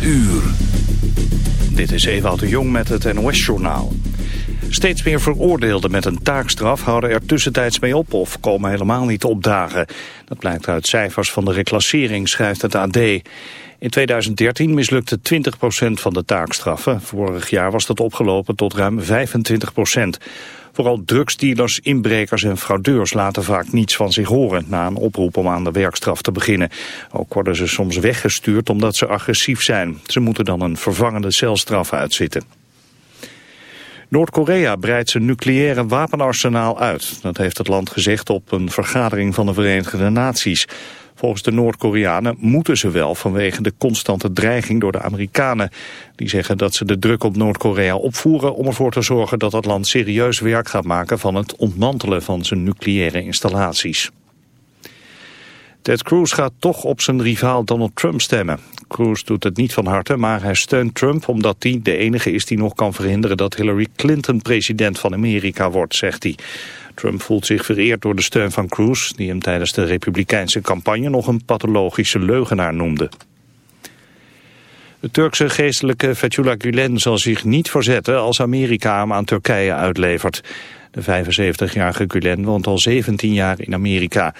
8 uur. Dit is Ewout de Jong met het NOS-journaal. Steeds meer veroordeelden met een taakstraf houden er tussentijds mee op of komen helemaal niet opdagen. Dat blijkt uit cijfers van de reclassering, schrijft het AD. In 2013 mislukte 20% van de taakstraffen. Vorig jaar was dat opgelopen tot ruim 25%. Vooral drugsdealers, inbrekers en fraudeurs laten vaak niets van zich horen... na een oproep om aan de werkstraf te beginnen. Ook worden ze soms weggestuurd omdat ze agressief zijn. Ze moeten dan een vervangende celstraf uitzitten. Noord-Korea breidt zijn nucleaire wapenarsenaal uit. Dat heeft het land gezegd op een vergadering van de Verenigde Naties. Volgens de Noord-Koreanen moeten ze wel vanwege de constante dreiging door de Amerikanen. Die zeggen dat ze de druk op Noord-Korea opvoeren om ervoor te zorgen dat het land serieus werk gaat maken van het ontmantelen van zijn nucleaire installaties. Ted Cruz gaat toch op zijn rivaal Donald Trump stemmen. Cruz doet het niet van harte, maar hij steunt Trump omdat hij de enige is die nog kan verhinderen dat Hillary Clinton president van Amerika wordt, zegt hij. Trump voelt zich vereerd door de steun van Cruz, die hem tijdens de republikeinse campagne nog een pathologische leugenaar noemde. De Turkse geestelijke Fethullah Gulen zal zich niet verzetten als Amerika hem aan Turkije uitlevert. De 75-jarige Gulen woont al 17 jaar in Amerika.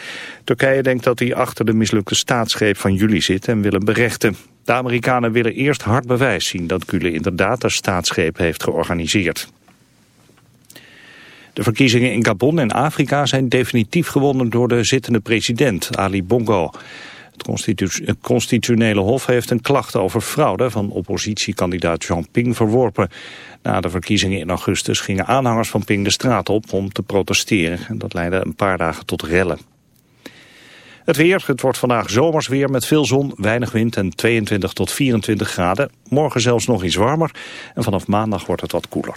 Turkije denkt dat hij achter de mislukte staatsgreep van juli zit en wil hem berechten. De Amerikanen willen eerst hard bewijs zien dat Gulen inderdaad de staatsgreep heeft georganiseerd. De verkiezingen in Gabon en Afrika zijn definitief gewonnen door de zittende president, Ali Bongo. Het constitutionele hof heeft een klacht over fraude van oppositiekandidaat Jean Ping verworpen. Na de verkiezingen in augustus gingen aanhangers van Ping de straat op om te protesteren. En dat leidde een paar dagen tot rellen. Het weer, het wordt vandaag zomers weer met veel zon, weinig wind en 22 tot 24 graden. Morgen zelfs nog iets warmer en vanaf maandag wordt het wat koeler.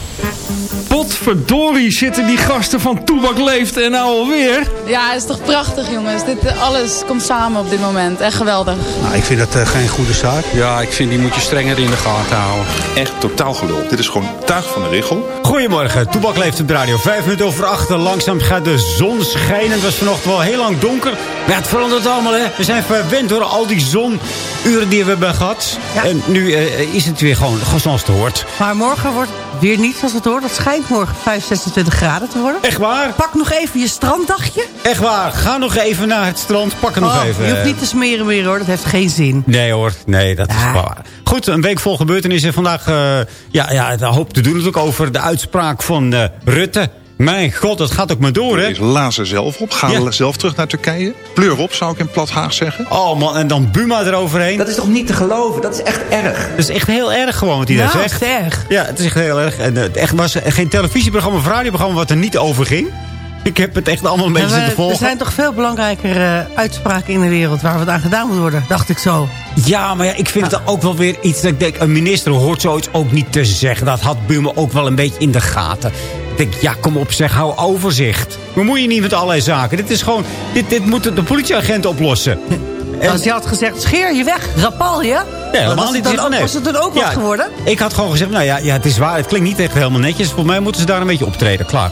Potverdorie zitten die gasten van Toebak Leeft en nou alweer. Ja, het is toch prachtig jongens. Dit, eh, alles komt samen op dit moment. Echt geweldig. Nou, ik vind dat uh, geen goede zaak. Ja, ik vind die moet je strenger in de gaten houden. Echt totaal gelul. Dit is gewoon tuig van de regel. Goedemorgen, Toebak Leeft op de radio. Vijf minuten over achter. Langzaam gaat de zon schijnen. Het was vanochtend wel heel lang donker. Maar het verandert allemaal, hè. We zijn verwend door al die zonuren die we hebben gehad. Ja. En nu uh, is het weer gewoon zoals het hoort. Maar morgen wordt weer niet zoals het hoort. Het schijnt morgen 5, 26 graden te worden. Echt waar? Pak nog even je stranddagje. Echt waar. Ga nog even naar het strand. Pak er nog Oh, even. Je hoeft niet te smeren meer hoor. Dat heeft geen zin. Nee hoor, nee, dat is waar. Goed, een week vol gebeurtenissen. Vandaag, eh, ja, ja, een hoop te doen natuurlijk over de uitspraak van eh, Rutte. Mijn god, dat gaat ook maar door, hè? Is Lazen zelf op. Ga Ja. zelf terug naar Turkije. Pleur op, zou ik in plat Haag zeggen. Oh man, en dan Buma eroverheen. Dat is toch niet te geloven? Dat is echt erg. Dat is echt heel erg gewoon wat hij daar Nou, zegt. het is erg. Ja, het is echt heel erg. En, eh, het echt was geen televisieprogramma of radioprogramma wat er niet over ging. Ik heb het echt allemaal een beetje Maar we- zitten volgen. Er zijn toch veel belangrijkere uitspraken in de wereld... waar wat aan gedaan moet worden, dacht ik zo. Ja, maar ja, ik vind het ook wel weer iets dat ik denk... een minister hoort zoiets ook niet te zeggen. Dat had Buma ook wel een beetje in de gaten. Ik denk, ja, kom op zeg, hou overzicht. Bemoei je niet met allerlei zaken. Dit is gewoon... Dit, dit moeten de politieagenten oplossen. Als je had gezegd, scheer je weg, rapal je. Nee, helemaal was, niet. het dan, Nee. was het dan ook wat geworden? Ik had gewoon gezegd, nou ja, ja, het is waar. Het klinkt niet echt helemaal netjes. Volgens mij moeten ze daar een beetje optreden. Klaar.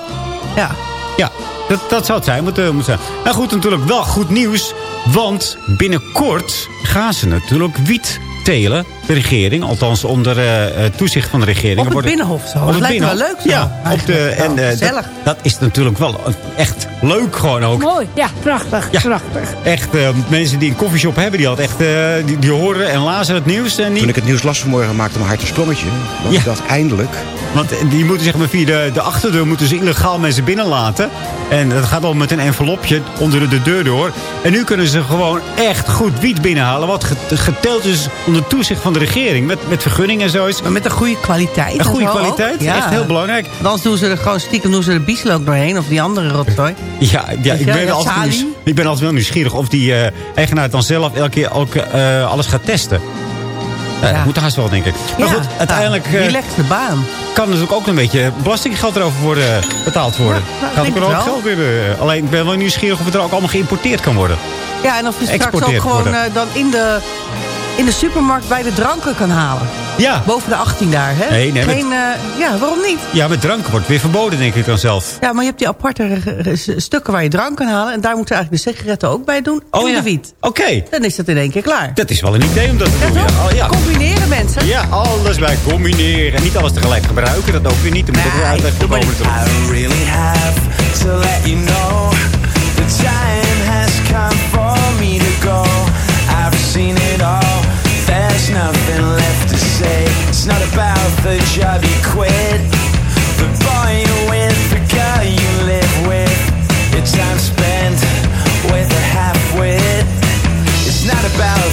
Ja. Ja, dat, dat zou het zijn. Moet, moet zijn. Nou goed, natuurlijk wel goed nieuws. Want binnenkort gaan ze natuurlijk wiet telen. De regering, althans onder eh, eh, toezicht van de regering. Op het Worden- Binnenhof zo. Op Dat het lijkt me wel leuk zo, Ja, op de, en, eh, dat, gezellig. dat is natuurlijk wel echt leuk gewoon ook. Mooi, ja, prachtig, prachtig. Echt, mensen die een koffieshop hebben, die, had echt, die, die horen en lazen het nieuws. En die, Toen ik het nieuws las vanmorgen maakte mijn hart een sprongetje. Want dacht, eindelijk. Want die moeten zeg maar via de, de achterdeur moeten ze illegaal mensen binnenlaten. En dat gaat al met een envelopje onder de deur door. En nu kunnen ze gewoon echt goed wiet binnenhalen. Wat get- geteld is onder toezicht van de regering. Met, met vergunningen en zoiets. Maar met een goede kwaliteit. Een en goede kwaliteit, ook. Ja. echt heel belangrijk. Want Anders doen ze er gewoon stiekem doen ze er biesel ook doorheen. Of die andere rotzooi. Ja, ja ik, ben altijd nieuws- ik ben altijd wel nieuwsgierig of die eh, eigenaar dan zelf elke keer ook eh, alles gaat testen. Ja, Dat moet haast wel, denk ik. Maar Ja, goed, uiteindelijk ja, eh, relaxte baan. kan natuurlijk ook een beetje belastinggeld erover worden betaald worden. nou, gaat ook wel ook geld weer. alleen ik ben wel nieuwsgierig of het er ook allemaal geïmporteerd kan worden. Ja, en of je straks ook gewoon dan in de, in de supermarkt bij de dranken kan halen. Ja. Boven de 18 daar, hè? Nee, nee, Geen, eh, ja, waarom niet? Ja, met drank wordt weer verboden, denk ik dan zelf. Ja, maar je hebt die aparte stukken waar je drank kan halen. En daar moeten we eigenlijk de sigaretten ook bij doen. Oh en ja. de wiet. Oké. Dan is dat in één keer klaar. Dat is wel een idee om dat te doen. Ja, oh, ja. Combineren mensen. ja, alles bij combineren. En niet alles tegelijk gebruiken, dat ook weer niet. Dan moet ik ook weer uitleggen. I really have to let you know the There's nothing left to say. It's not about the job you quit, the boy you're with, the girl you live with. Your time spent with a half-wit. It's not about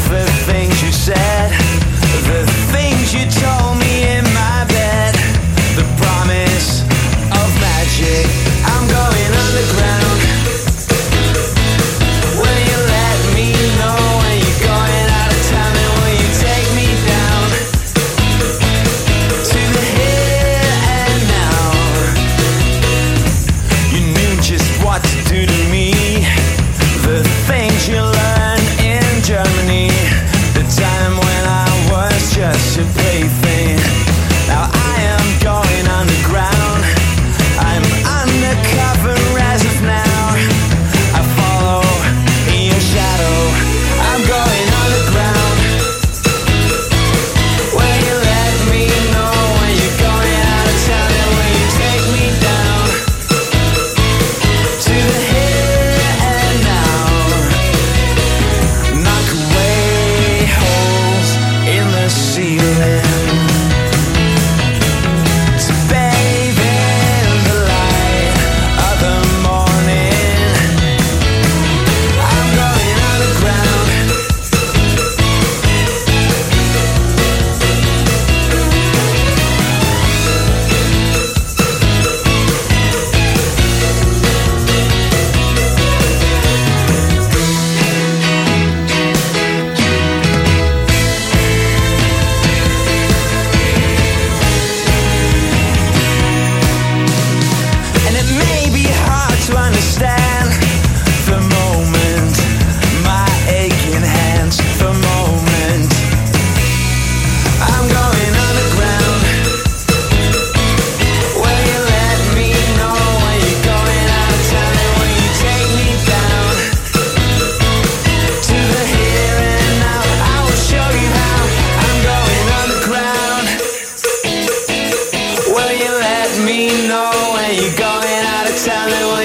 me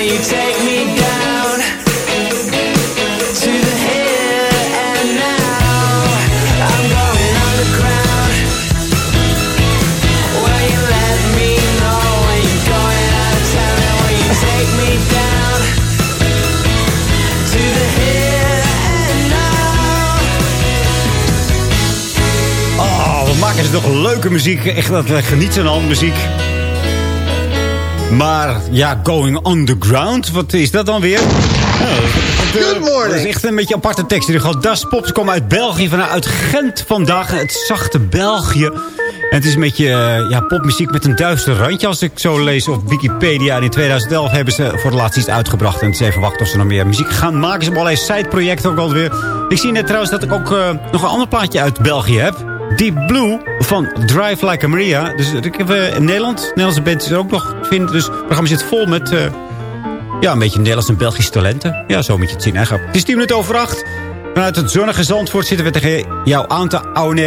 you take me down the now? I'm let me know out of town you take me down? Oh, wat maken ze toch leuke muziek. Echt dat genieten van muziek. Maar ja, Going Underground, wat is dat dan weer? Good morning. Dat is echt een beetje een aparte tekst. Die gaat Das Pops komen uit België, vanuit Gent vandaag. Het zachte België. En het is een beetje eh, ja, popmuziek met een duister randje. Als ik zo lees op Wikipedia. En in 2011 hebben ze voor het laatst iets uitgebracht. En het is even wachten of ze nog meer muziek gaan maken. Ze hebben allerlei sideprojecten ook alweer. Ik zie net trouwens dat ik ook eh, nog een ander plaatje uit België heb. Deep Blue van Drive Like a Maria. Dus ik heb eh, in Nederland, Nederlandse is er ook nog vinden. Dus het programma zit vol met... eh, ja, een beetje Nederlands en Belgisch talenten. Ja, zo moet je het zien. Eigenlijk. Het is 10 minuten over 8. Vanuit het zonnige Zandvoort zitten we tegen jou aan te.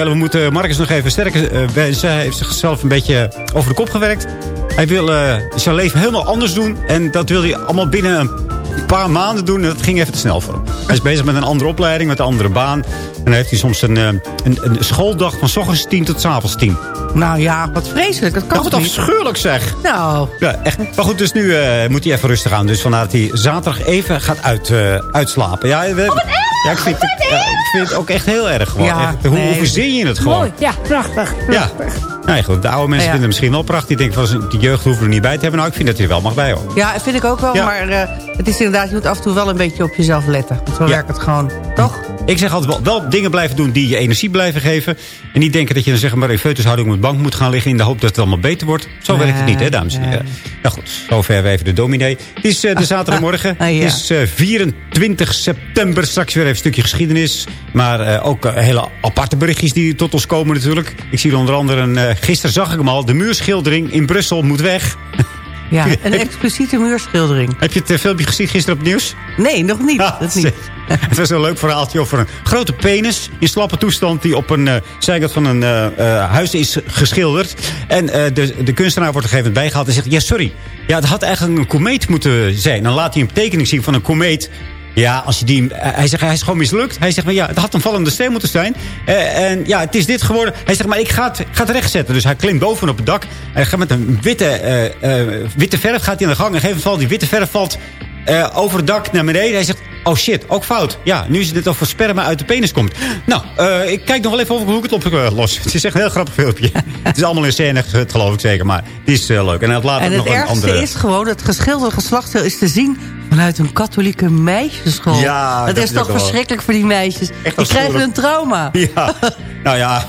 We moeten Marcus nog even sterker uh, wensen. Hij heeft zichzelf een beetje over de kop gewerkt. Hij wil eh, zijn leven helemaal anders doen. En dat wil hij allemaal binnen een paar maanden doen. En dat ging even te snel voor hem. Hij is bezig met een andere opleiding, met een andere baan. En dan heeft hij soms een, eh, een, een schooldag van s ochtends 10 tot s avonds 10. Nou ja, wat vreselijk. Dat kan Dat toch afschuwelijk zeg. Nou, Ja, echt. Maar goed, dus nu eh, moet hij even rustig aan. Dus vandaar dat hij zaterdag even gaat uit, eh, uitslapen. Ja, we, ja, ik vind, het, ja, ik vind het ook echt heel erg gewoon. Ja, echt, hoe, nee. hoe verzin je het gewoon? Mooi, ja, prachtig. Ja. Ja, goed, de oude mensen Ja. vinden het misschien wel prachtig. Die denken van, die jeugd hoeven we er niet bij te hebben. Nou, ik vind dat hij er wel mag bij hoor. ja, vind ik ook wel. Ja. Maar eh, het is inderdaad, je moet af en toe wel een beetje op jezelf letten. Want Zo Ja. werkt het gewoon. Toch? Ik zeg altijd wel, wel dingen blijven doen die je energie blijven geven. En niet denken dat je dan zeg maar in feutushouding de bank moet gaan liggen... in de hoop dat het allemaal beter wordt. Zo werkt het niet, hè, dames en heren. Nou goed, zover we even de dominee. Het is eh, de zaterdagmorgen. Het is eh, 24 september. Straks weer even een stukje geschiedenis. Maar eh, ook hele aparte berichtjes die tot ons komen natuurlijk. Ik zie onder andere, een, gisteren zag ik hem al... de muurschildering in Brussel moet weg. Ja, een expliciete muurschildering. Heb je het eh, filmpje gezien gisteren op nieuws? Nee, nog niet. Ah, dat niet. Het was een leuk verhaaltje over een grote penis in slappe toestand... die op een uh, zijkant van een uh, uh, huis is geschilderd. En de, de kunstenaar wordt er een gegeven moment bijgehaald en zegt... ja, sorry, ja, het had eigenlijk een komeet moeten zijn. Dan laat hij een tekening zien van een komeet... Ja, als je die, hij zegt, hij is gewoon mislukt. Hij zegt, maar ja, het had een vallende steen moeten zijn. Uh, en ja, het is dit geworden. Hij zegt, maar ik ga het, ga het rechtzetten. Dus hij klimt boven op het dak. Hij gaat met een witte, uh, witte verf gaat hij aan de gang. En gegeven geval, die witte verf valt over het dak naar beneden. Hij zegt, oh shit, ook fout. Ja, nu is het net of er sperma uit de penis komt. Nou, ik kijk nog wel even over hoe ik het oplos. Het is echt een heel grappig filmpje. het is allemaal in scène, geloof ik zeker. Maar die is leuk. En, later en het nog ergste een andere... is gewoon, het geschilderde geslachtsdeel is te zien vanuit een katholieke meisjesschool. Ja, dat, dat is toch wel- verschrikkelijk voor die meisjes. Echt die krijgen een trauma. Ja, nou ja.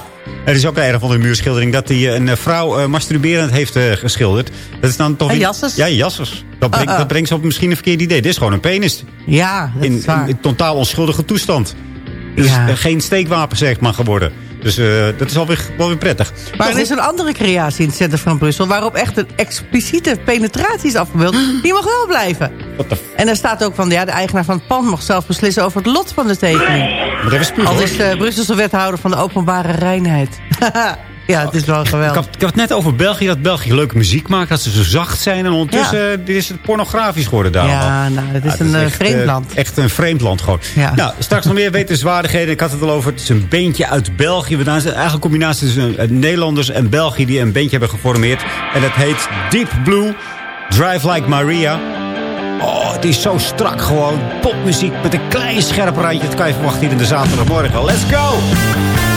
Er is ook een van de muurschildering dat hij een eh, vrouw uh, masturberend heeft uh, geschilderd. Dat is dan toch... En in- jasses? Ja, jasses. Dat brengt, Ah, ah. dat brengt ze op misschien een verkeerd idee. Dit is gewoon een penis. Ja, dat In, is waar. in, in totaal onschuldige toestand. Dus Ja. eh, geen steekwapen zeg maar geworden. Dus eh, dat is alweer, wel weer prettig. Maar er is een andere creatie in het centrum van Brussel... waarop echt een expliciete penetratie is afgebeeld. Die mag wel blijven. What the f- En er staat ook van... ja, de eigenaar van het pand mag zelf beslissen over het lot van de tekening. Moet even spugen, Al is Brusselse wethouder van de openbare reinheid. ja, het is wel Ik geweldig. had, ik had het net over België, dat België leuke muziek maakt. Dat ze zo zacht zijn. En ondertussen dit is het pornografisch geworden daar. Ja, nou, het is Ja, een eh, echt, vreemd eh, land. Echt een vreemd land gewoon. Ja. Nou, straks nog meer wetenswaardigheden. Ik had het al over. Het is een beentje uit België. We zijn eigenlijk een combinatie tussen eh, Nederlanders en België... die een beentje hebben geformeerd. En dat heet Deep Blue. Drive Like Maria. Oh, het is zo strak gewoon. Popmuziek met een klein scherp randje. Dat kan je hier in de zaterdagmorgen. Let's go!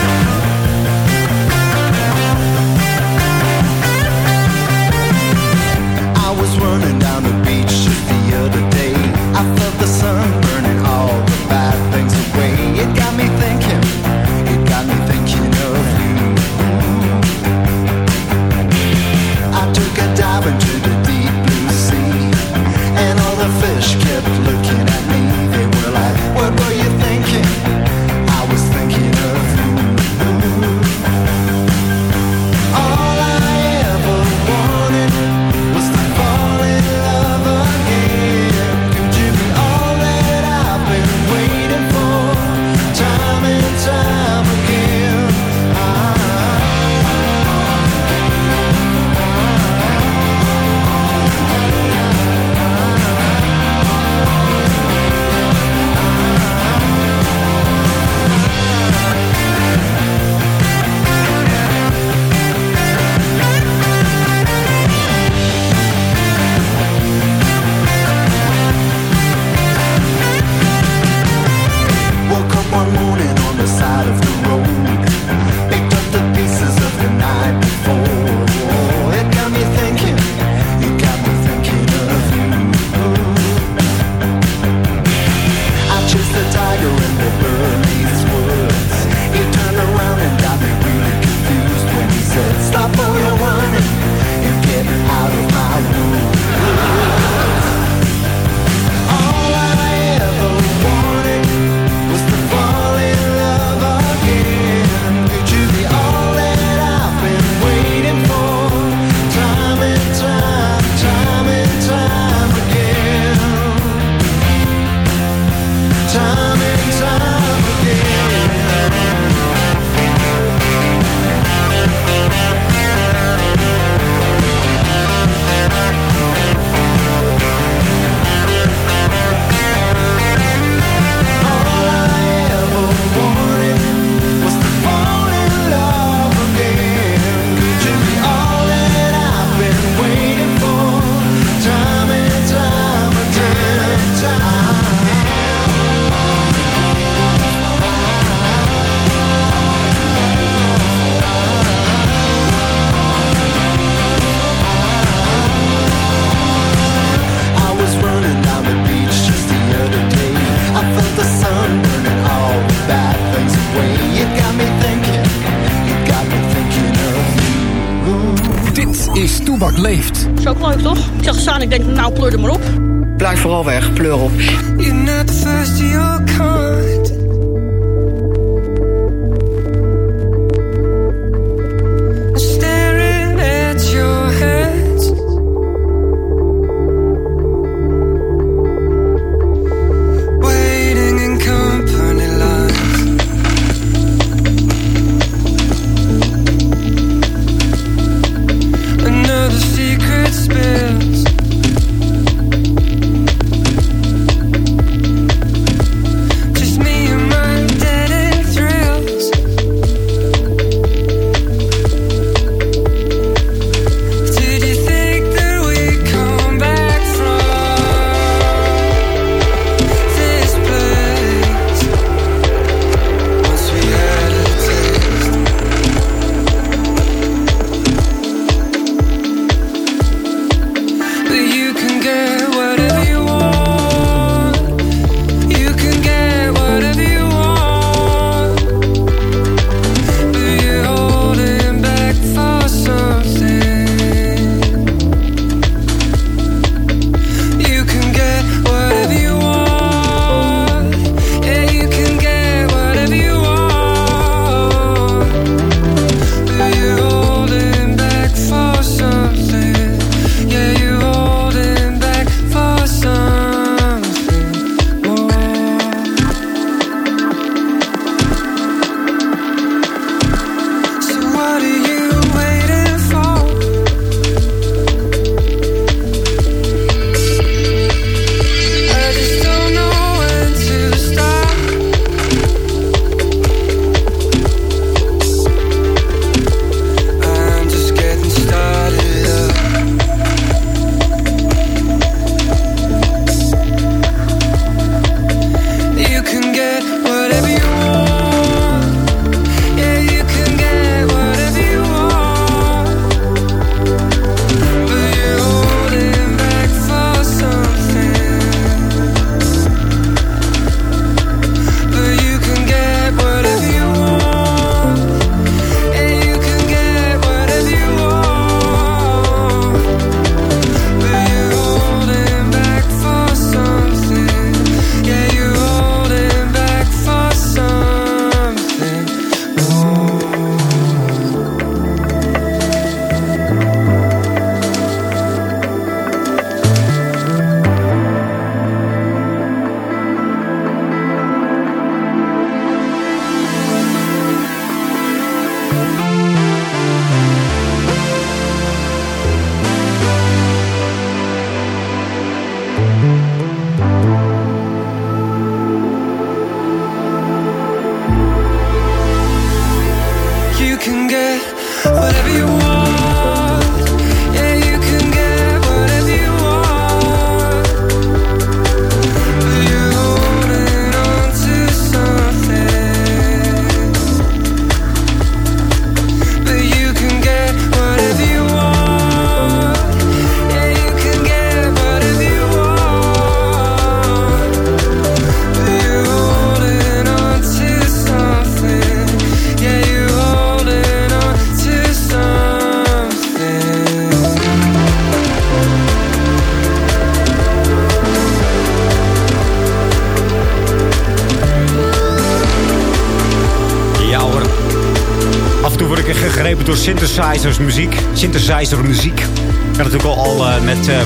Synthesizers muziek. Synthesizer muziek. Had natuurlijk al, al eh, met eh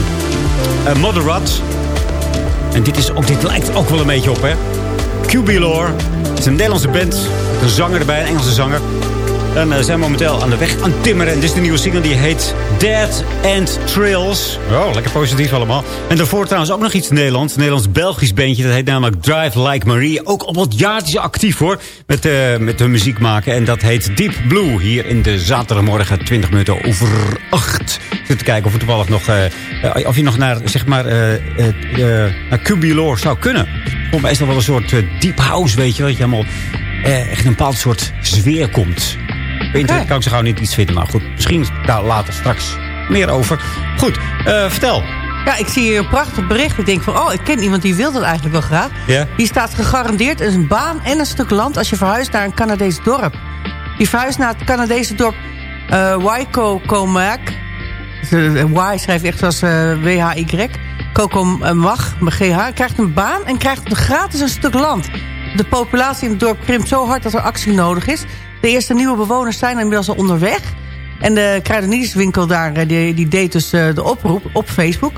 eh, Moderat. En dit, is ook, dit lijkt ook wel een beetje op, hè. Cubilor. Het is een Nederlandse band. Een zanger erbij, een Engelse zanger. En eh, zijn momenteel aan de weg aan timmeren. En dit is de nieuwe single die heet Dead End Trails. Oh, lekker positief allemaal. En daarvoor trouwens ook nog iets Nederlands. Nederlands-Belgisch bandje. Dat heet namelijk Drive Like Marie. Ook al wat jaartjes actief hoor. Met, eh, met hun muziek maken. En dat heet Deep Blue. Hier in de zaterdagmorgen 20 minuten over 8. Ik zit te kijken of, toevallig nog, eh, eh, of je nog naar, zeg maar, eh, eh, eh, naar Cubilor zou kunnen. Volgens mij is dat wel een soort deep house, weet je. Dat je helemaal eh, echt een bepaald soort sfeer komt. Op internet kan ik zo gauw niet iets vinden. Maar goed, misschien daar later straks meer over. Goed, eh, vertel. Ja, ik zie hier een prachtig bericht. Ik denk van, oh, ik ken iemand die wil dat eigenlijk wel graag. Ja. Hier staat gegarandeerd een baan en een stuk land... als je verhuist naar een Canadees dorp. Je verhuist naar het Canadese dorp uh, Waiko-Comac. Y schrijf je echt zoals uh, W-H-Y. Kokomag, GH, krijgt een baan en krijgt gratis een stuk land. De populatie in het dorp krimpt zo hard dat er actie nodig is. De eerste nieuwe bewoners zijn inmiddels al onderweg. En de kruidenierswinkel daar, eh, die, die deed dus uh, de oproep op Facebook.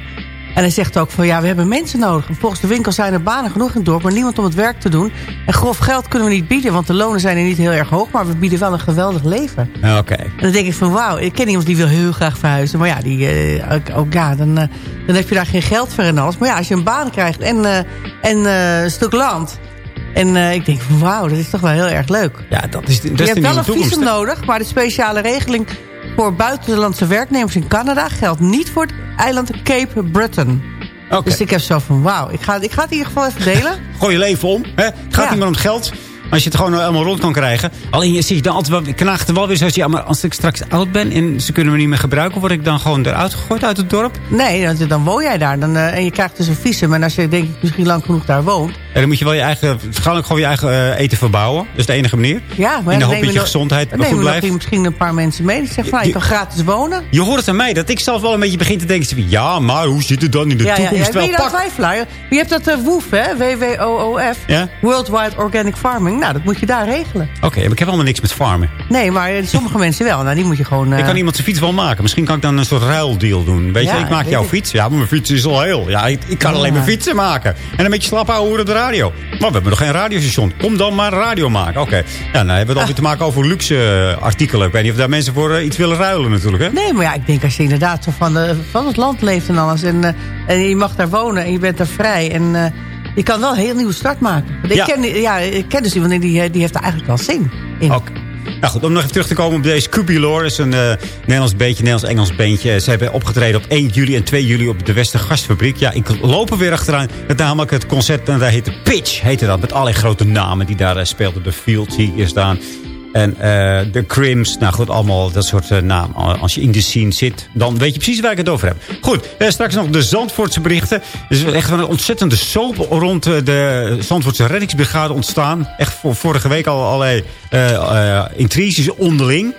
En hij zegt ook van ja, we hebben mensen nodig. Volgens de winkel zijn er banen genoeg in het dorp, maar niemand om het werk te doen. En grof geld kunnen we niet bieden, want de lonen zijn er niet heel erg hoog. Maar we bieden wel een geweldig leven. Oké. En dan denk ik van wauw, ik ken iemand die wil heel graag verhuizen. Maar ja, die, uh, ook, ook, ja dan, uh, dan heb je daar geen geld voor en alles. Maar ja, als je een baan krijgt en, uh, en een stuk land... En uh, ik denk wauw, dat is toch wel heel erg leuk. Ja, dat is, dat je hebt wel een toekomst, visum nodig, maar de speciale regeling voor buitenlandse werknemers in Canada geldt niet voor het eiland Cape Breton. Okay. Dus ik heb zo van wauw, ik ga, ik ga het in ieder geval even delen. Gooi je leven om. Hè? Het gaat Ja. niet meer om het geld. Als je het gewoon helemaal rond kan krijgen. Alleen je zie je dan altijd wel, ik knaagt er wel weer zo. als je, ja, maar als ik straks oud ben en ze kunnen me niet meer gebruiken, word ik dan gewoon eruit gegooid uit het dorp? Nee, dan, dan woon jij daar. Dan, uh, en je krijgt dus een visum. En als je denk ik misschien lang genoeg daar woont. En dan moet je wel je eigen, waarschijnlijk gewoon je eigen uh, eten verbouwen. Dat is de enige manier. Ja, maar in de dan hoop dat je gezondheid dan goed blijft. nog misschien een paar mensen mee. Die zeggen van, je kan gratis wonen. Je hoort het aan mij dat ik zelf wel een beetje begin te denken. Ja, maar hoe zit het dan in de ja, ja, toekomst? ja. Wel daar pak? twijfelaar? Je hebt dat uh, WOF, hè? W-W-O-O-F. Ja? Worldwide Organic Farming. Nou, dat moet je daar regelen. Oké, maar ik heb allemaal niks met farmen. Nee, maar eh, sommige mensen wel. Nou, die moet je gewoon... uh, Ik kan iemand zijn fiets wel maken. Misschien kan ik dan een soort ruildeal doen. Weet Ja, je, ik maak jouw ik. fiets. Ja, maar mijn fiets is al heel. Ja, ik, ik kan Ja. alleen mijn fietsen maken. En een beetje slap houden de radio. Maar we hebben nog geen radiostation. Kom dan maar radio maken. Oké. Ja, nou hebben we het alweer te maken over luxe eh, artikelen. Ik weet niet of daar mensen voor eh, iets willen ruilen natuurlijk, hè? Nee, maar ja, ik denk als je inderdaad zo van, de, van het land leeft en alles. En, eh, en je mag daar wonen en je bent daar vrij. En eh, je kan wel een heel nieuwe start maken. Want ik, Ja. ken, ja, ik ken dus iemand die, eh, die heeft er eigenlijk wel zin in. Oké. Nou goed, om nog even terug te komen op deze Cubilor. Dat is een eh, Nederlands beentje, Nederlands-Engels beentje. Ze hebben opgetreden op 1 juli en 2 juli op de Westergastfabriek. Ja, ik loop er weer achteraan. Het namelijk het concert, en daar heette Pitch, heette dat. Met allerlei grote namen die daar eh, speelden. De Field zie ik hier staan. En eh, de Crims, nou goed, allemaal dat soort eh, namen. Als je in de scene zit, dan weet je precies waar ik het over heb. Goed, eh, straks nog de Zandvoortse berichten. Er is echt een ontzettende soap rond de Zandvoortse reddingsbrigade ontstaan. Echt voor vorige week al allerlei intriges onderling.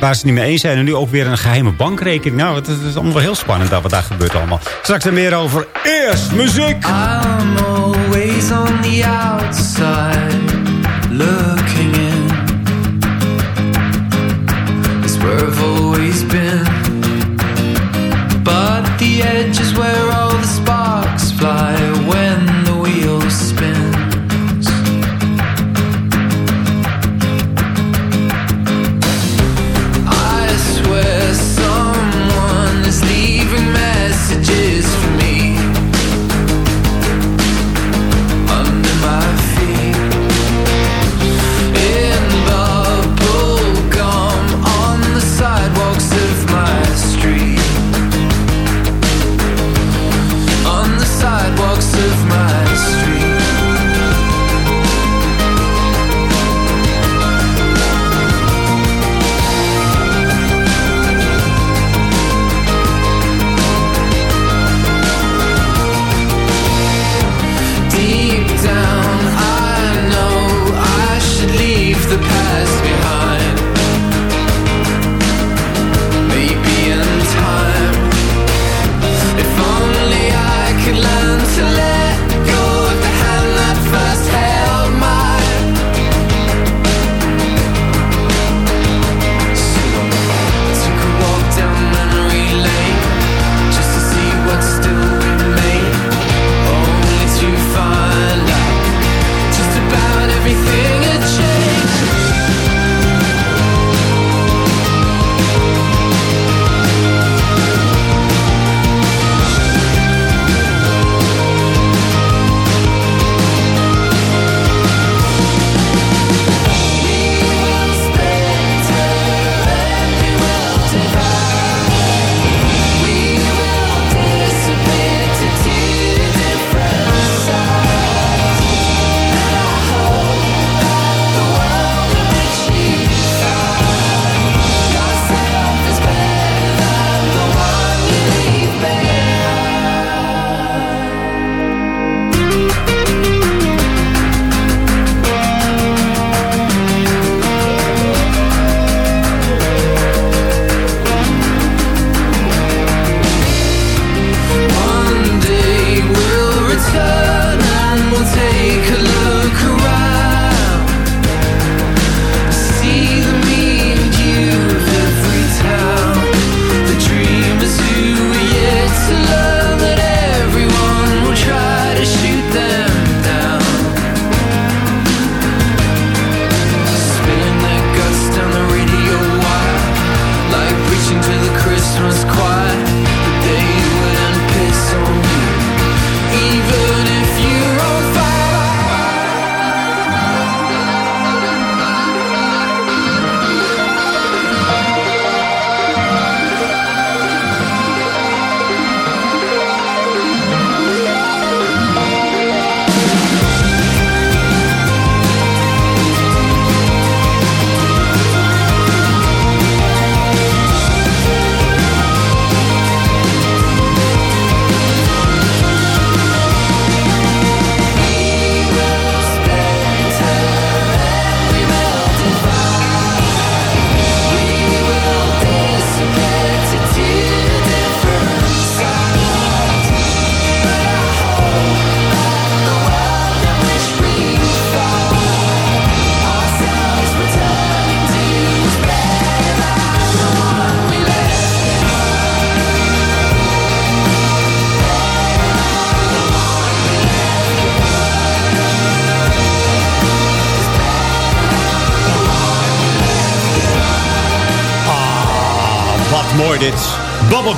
waar ze niet mee eens zijn. En nu ook weer een geheime bankrekening. Nou, het is, allemaal wel heel spannend wat daar gebeurt allemaal. Straks er meer over. Eerst muziek! I'm always on the outside, looking the edge is where all the sparks fly when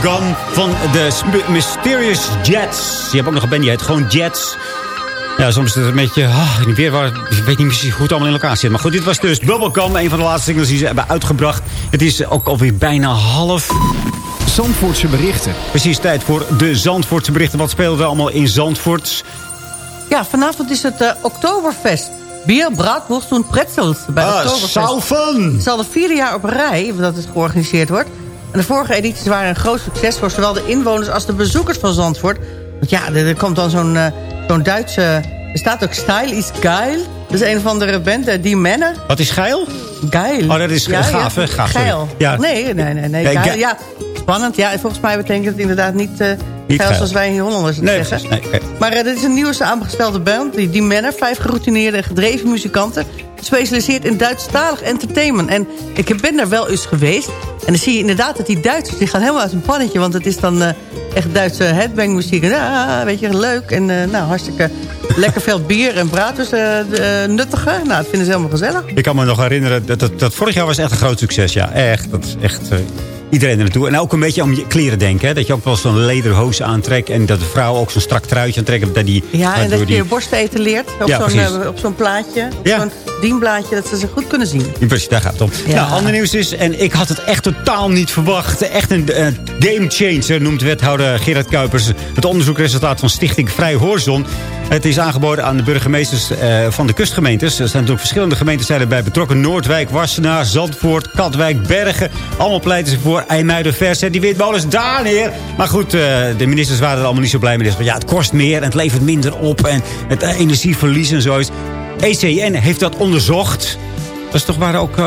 Bubblegum van de Mysterious Jets. Je hebt ook nog een band die heet gewoon Jets. Ja, soms is het een beetje... ah, niet weer waar, ik weet niet precies hoe het allemaal in elkaar zit. Maar goed, dit was dus Bubblegum. Een van de laatste singles die ze hebben uitgebracht. Het is ook alweer bijna half... Zandvoortse berichten. Precies, tijd voor de Zandvoortse berichten. Wat speelde er allemaal in Zandvoort? Ja, vanavond is het eh, Oktoberfest. Bier, braadworst en pretzels bij Ah, Oktoberfest. saufen! Het is al de vierde jaar op een rij dat het georganiseerd wordt. En de vorige edities waren een groot succes... voor zowel de inwoners als de bezoekers van Zandvoort. Want ja, er, er komt dan zo'n eh, zo'n Duitse... Er staat ook Style is geil. Dat is een of andere band, eh, Die Mannen. Wat is geil? Geil. Oh, dat is gaaf, sorry. Geil. Ja. Nee, nee, nee. nee. Nee, geil. Ja, spannend. Ja, volgens mij betekent het inderdaad niet, eh Niet geil zoals wij in Hollanders het Nee, zeggen. Nee, oké. Maar dit is een nieuwe samengestelde band. Die, die Mannen, vijf geroutineerde en gedreven muzikanten... gespecialiseerd in Duitsstalig entertainment. En ik ben daar wel eens geweest. En dan zie je inderdaad dat die Duitsers... die gaan helemaal uit hun pannetje. Want het is dan eh, echt Duitse headbangmuziek. En, ja, weet je, leuk. En eh, nou, hartstikke lekker veel bier en braadjes eh, eh, nuttigen. Nou, dat vinden ze helemaal gezellig. Ik kan me nog herinneren, dat, dat, dat vorig jaar was echt een groot succes. Ja, echt. Dat is echt iedereen er naartoe. En ook een beetje om je kleren denken. Hè? Dat je ook wel zo'n lederhoos aantrekt. En dat de vrouwen ook zo'n strak truitje aantrekken. Dat die, Ja, en dat je die, je borst etaleert op Ja, zo'n eh, op zo'n plaatje. Ja. Zo'n dienblaadje, dat ze ze goed kunnen zien. Ja, Precies, daar gaat het om. Ja. Nou, ander nieuws is, en ik had het echt totaal niet verwacht. Echt een eh, game changer, noemt wethouder Gerard Kuipers. Het onderzoekresultaat van Stichting Vrij Horizon. Het is aangeboden aan de burgemeesters eh, van de kustgemeentes. Er zijn natuurlijk verschillende gemeentes zijn erbij betrokken. Noordwijk, Wassenaar, Zandvoort, Katwijk, Bergen. Allemaal pleiten ze voor IJmuiden vers. Zet die windmolens daar neer. Maar goed, eh, de ministers waren er allemaal niet zo blij mee. Dus ja, het kost meer en het levert minder op. En het eh, energieverlies en zoiets. ECN heeft dat onderzocht. Dat is toch waar ook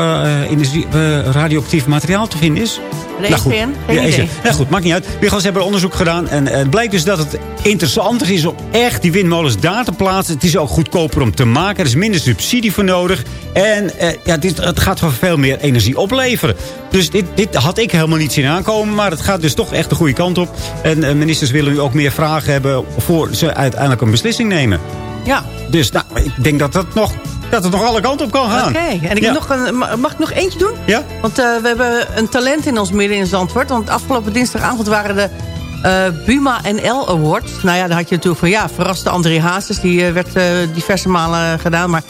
energie, radioactief materiaal te vinden is? De Nou goed. Ja, idee. Nou goed, maakt niet uit. Weergas hebben er onderzoek gedaan. En eh, het blijkt dus dat het interessanter is om echt die windmolens daar te plaatsen. Het is ook goedkoper om te maken. Er is minder subsidie voor nodig. En eh, ja, dit, het gaat voor veel meer energie opleveren. Dus dit, dit had ik helemaal niet zien aankomen. Maar het gaat dus toch echt de goede kant op. En eh, ministers willen nu ook meer vragen hebben... voor ze uiteindelijk een beslissing nemen. Ja. Dus nou, ik denk dat, dat, nog, dat het nog alle kanten op kan gaan. Oké, en ik Ja. heb nog een, mag ik nog eentje doen? Ja? Want eh, we hebben een talent in ons midden in Zandvoort. Want afgelopen dinsdagavond waren de eh, Buma NL Awards. Nou ja, daar had je natuurlijk van ja, verraste André Hazes. Die eh, werd diverse malen gedaan. Maar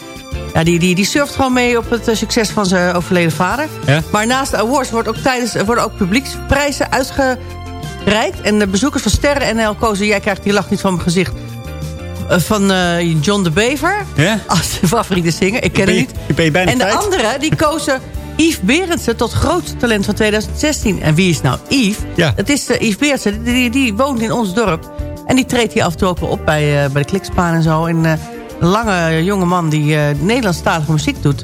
ja, die, die, die surft gewoon mee op het succes van zijn overleden vader. Ja? Maar naast de awards wordt ook tijdens, worden ook publieksprijzen uitgereikt. En de bezoekers van Sterren NL kozen... Jij krijgt die lach niet van mijn gezicht. Eh, van eh, John de Bever. Ja? Als zijn favoriete zinger. Ik ken Ben hem niet. ben je bijna en de kwijt? anderen die kozen Yves Berendsen tot grootste talent van 2016. En wie is nou Yves? Ja. Het is uh, Yves Berendsen. Die, die, woont in ons dorp. En die treedt hier af en toe ook wel op bij, bij de Klikspaan en zo. En een lange jonge man die Nederlandstalige muziek doet.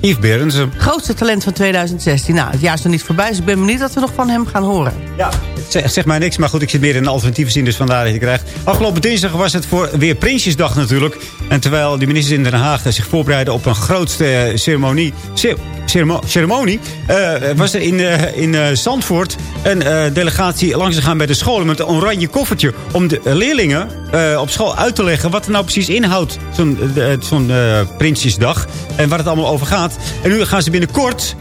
Yves Berendsen. Grootste talent van 2016. Nou, het jaar is nog niet voorbij. Dus ik ben benieuwd dat we nog van hem gaan horen. Ja. Zeg, zeg maar niks, maar goed, ik zit meer in een alternatieve zin, dus vandaar dat je krijgt. Afgelopen dinsdag was het voor weer Prinsjesdag natuurlijk. En terwijl de ministers in Den Haag zich voorbereiden op een grootste eh, ceremonie... ce- ceremo- ceremonie, eh, was er in, eh, in eh, Zandvoort een delegatie langs gegaan bij de scholen met een oranje koffertje om de leerlingen op school uit te leggen wat er nou precies inhoudt, zo'n Prinsjesdag. En waar het allemaal over gaat. En nu gaan ze binnenkort...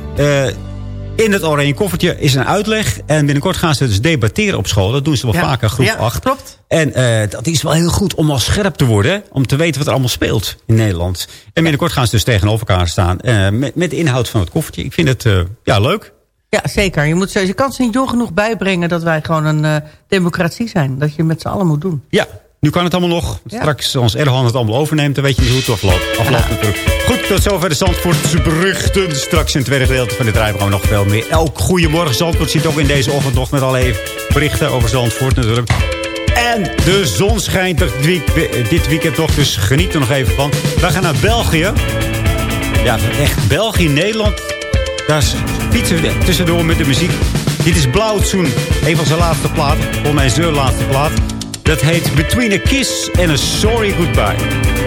in het oranje koffertje is een uitleg. En binnenkort gaan ze dus debatteren op school. Dat doen ze wel Ja. vaker, groep Ja, 8. klopt. En eh, dat is wel heel goed om al scherp te worden. Om te weten wat er allemaal speelt in Nederland. En binnenkort gaan ze dus tegenover elkaar staan. eh, met, met de inhoud van het koffertje. Ik vind het eh, ja, leuk. Ja, zeker. Je, moet, ze- je kan ze niet jong genoeg bijbrengen dat wij gewoon een eh, democratie zijn. Dat je met z'n allen moet doen. Ja, nu kan het allemaal nog. Ja. Straks als Erdogan het allemaal overneemt, dan weet je niet hoe het afloopt. afloopt natuurlijk. Goed, tot zover de Zandvoortse berichten. Straks in het tweede gedeelte van dit rijden gaan we nog veel meer. Elk goedemorgen Zandvoort zit ook in deze ochtend nog met alle berichten over Zandvoort natuurlijk. En de zon schijnt dit week- dit weekend toch, dus geniet er nog even van. We gaan naar België. Ja, echt België, Nederland. Daar fietsen we tussendoor met de muziek. Dit is Blauwtsoen, een van zijn laatste platen. Volgens mij zijn laatste plaat. Dat heet Between a Kiss and a Sorry Goodbye.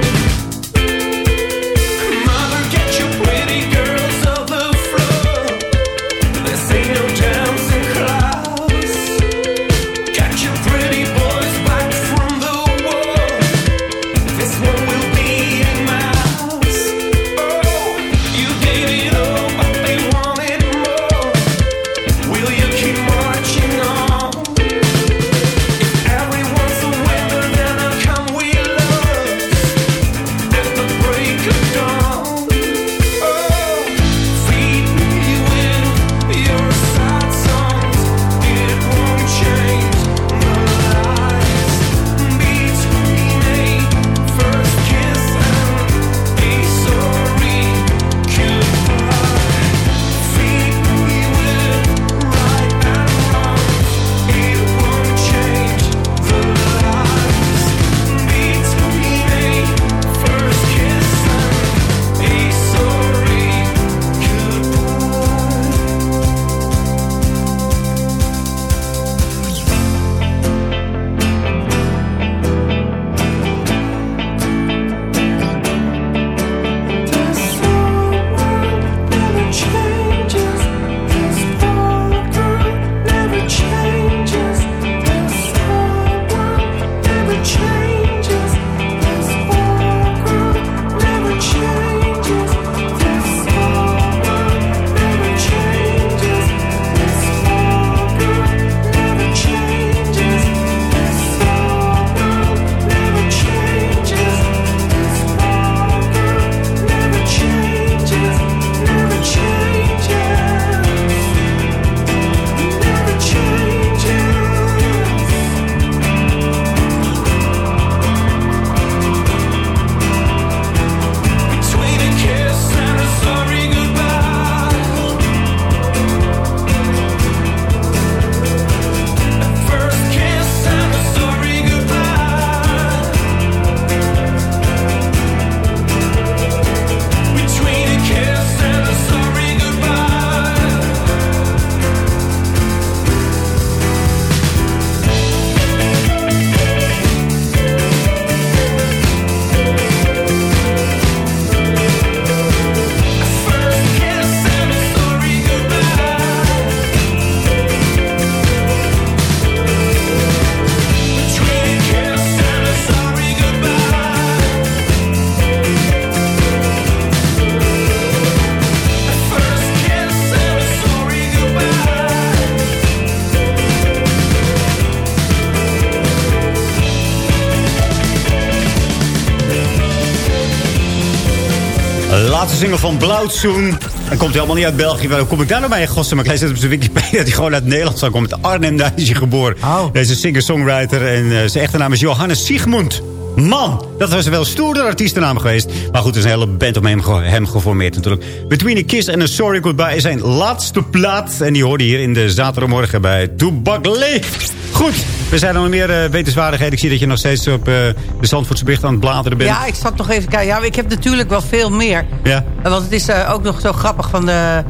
Laatste single van Blauwtsoen. En komt helemaal niet uit België. Hoe kom ik daar nou bij? Godsem, ik lees het op zijn Wikipedia dat hij gewoon uit Nederland zou komen. Uit Arnhem, daar is hij geboren. Deze singer-songwriter. En eh, zijn echte naam is Johannes Siegmund. Man, dat was wel stoere artiestennaam geweest. Maar goed, er is een hele band om hem, ge- hem geformeerd natuurlijk. Between a Kiss and a Sorry Goodbye is zijn laatste plaat. En die hoorde hier in de zaterdagmorgen bij Toebak Leeft. Goed, we zijn nog meer uh, wetenswaardigheden. Ik zie dat je nog steeds op eh, de Zandvoortse bericht aan het bladeren bent. Ja, ik zat nog even kijken. Ja, ik heb natuurlijk wel veel meer. Ja. Want het is eh, ook nog zo grappig van de...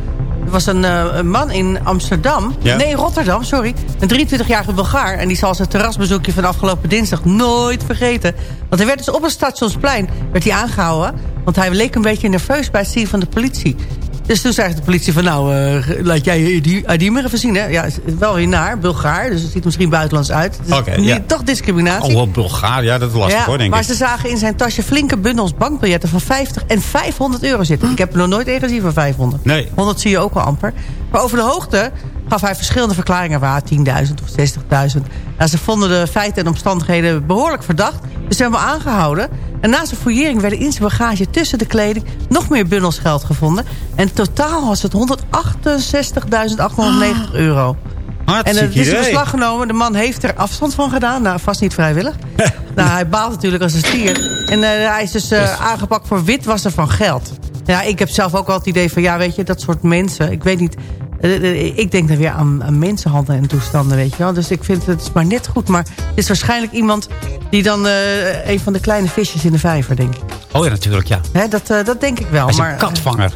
Er was een, eh, een man in Amsterdam. Ja. Nee, Rotterdam, sorry. Een 23-jarige Bulgaar. En die zal zijn terrasbezoekje van afgelopen dinsdag nooit vergeten. Want hij werd dus op een stationsplein werd hij aangehouden. Want hij leek een beetje nerveus bij het zien van de politie. Dus toen zei de politie van nou, eh, laat jij je ID maar even zien. Hè? Ja, is wel weer naar, Bulgaar. Dus het ziet misschien buitenlands uit. Niet- ja. Toch discriminatie. Oh, wel Bulgaar. Ja, dat is lastig hoor, denk maar ik. ze zagen in zijn tasje flinke bundels bankbiljetten van 50 en 500 euro zitten. Ik heb er nog nooit één gezien van 500. Nee. 100 zie je ook wel amper. Maar over de hoogte gaf hij verschillende verklaringen. Waar 10.000 of 60.000. Nou, ze vonden de feiten en omstandigheden behoorlijk verdacht. Dus ze hebben hem aangehouden. En na zijn fouillering werden in zijn bagage tussen de kleding... nog meer bundels geld gevonden. En totaal was het 168.890 euro. En Hartstikke het is in beslag genomen. De man heeft er afstand van gedaan. Nou, vast niet vrijwillig. nou, hij baalt natuurlijk als een stier. En eh, hij is dus eh, aangepakt voor witwassen van geld. Ja, ik heb zelf ook wel het idee van... Ja, weet je, dat soort mensen... Ik weet niet... eh, eh, ik denk dan weer aan, aan mensenhandel en toestanden, weet je wel. Dus ik vind het is maar net goed. Maar het is waarschijnlijk iemand die dan... eh, een van de kleine visjes in de vijver, denk ik. Oh ja, natuurlijk, ja. Hè, dat, eh, dat denk ik wel. Hij is maar, een katvanger.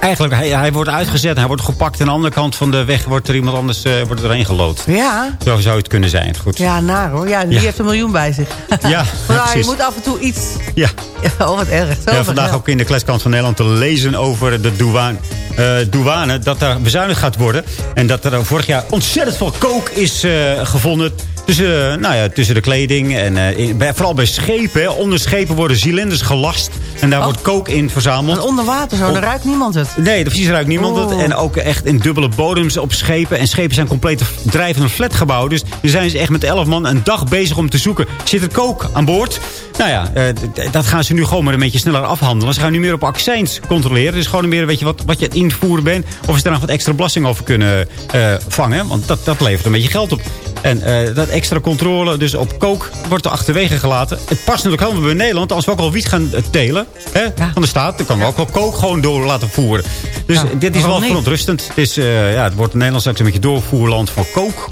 Eigenlijk, hij, hij wordt uitgezet. Hij wordt gepakt. Aan de andere kant van de weg wordt er iemand anders eh, wordt erheen gelood. Ja, Zo zou het kunnen zijn. Goed. ja, naar hoor. Ja, die Ja. heeft een miljoen bij zich. Ja, ja, Maar je moet af en toe iets... Ja. Oh, wat erg. Zo Ja, vandaag ook in de klaskant van Nederland te lezen over de douane, eh, douane. Dat daar bezuinigd gaat worden. En dat er vorig jaar ontzettend veel kook is eh, gevonden. Tussen, nou ja, tussen de kleding en eh, in- bij, vooral bij schepen. Hè. Onder schepen worden cilinders gelast. En daar wordt kook in verzameld. En onder water zo, dan ruikt niemand het. Nee, precies ruikt niemand het. Oh. En ook echt in dubbele bodems op schepen. En schepen zijn compleet drijvende flatgebouwen. Dus er zijn ze echt met elf man een dag bezig om te zoeken. Zit er kook aan boord? Nou ja, eh, dat gaan ze nu gewoon maar een beetje sneller afhandelen. Ze gaan nu meer op accijns controleren. Dus gewoon meer weet je, wat, wat je aan het invoeren bent. Of ze daar nog wat extra belasting over kunnen eh, vangen. Want dat, dat levert een beetje geld op. En eh, dat extra controle dus op kook wordt er achterwege gelaten. Het past natuurlijk helemaal bij Nederland. Als we ook al wiet gaan eh, telen hè, van de staat... dan kan we ook wel kook gewoon door laten voeren. Dus Ja, dit is wel verontrustend. Het, is, eh, ja, het wordt Nederland straks een beetje doorvoerland van kook.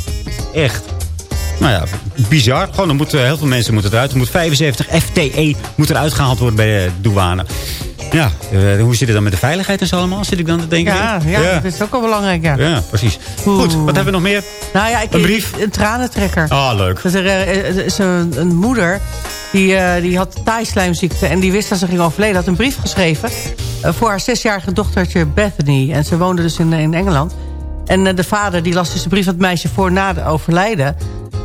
Echt. Nou ja, bizar. Gewoon, er moeten, heel veel mensen moeten eruit. Er moet 75 FTE moet eruit gehaald worden bij de douane. Ja, eh, hoe zit het dan met de veiligheid en zo allemaal? Zit ik dan te denken? Ja, ja, dat is ook wel belangrijk, ja. Ja, precies. Goed, wat hebben we nog meer? Nou ja, ik, Een brief? Een tranentrekker. Ah, leuk. Dat er, eh, er is een, een moeder die, eh, die had taaislijmziekte en die wist dat ze ging overleden. Had een brief geschreven eh, voor haar zesjarige dochtertje Bethany. En ze woonde dus in, in Engeland. En eh, de vader die las dus de brief van het meisje voor na de overlijden.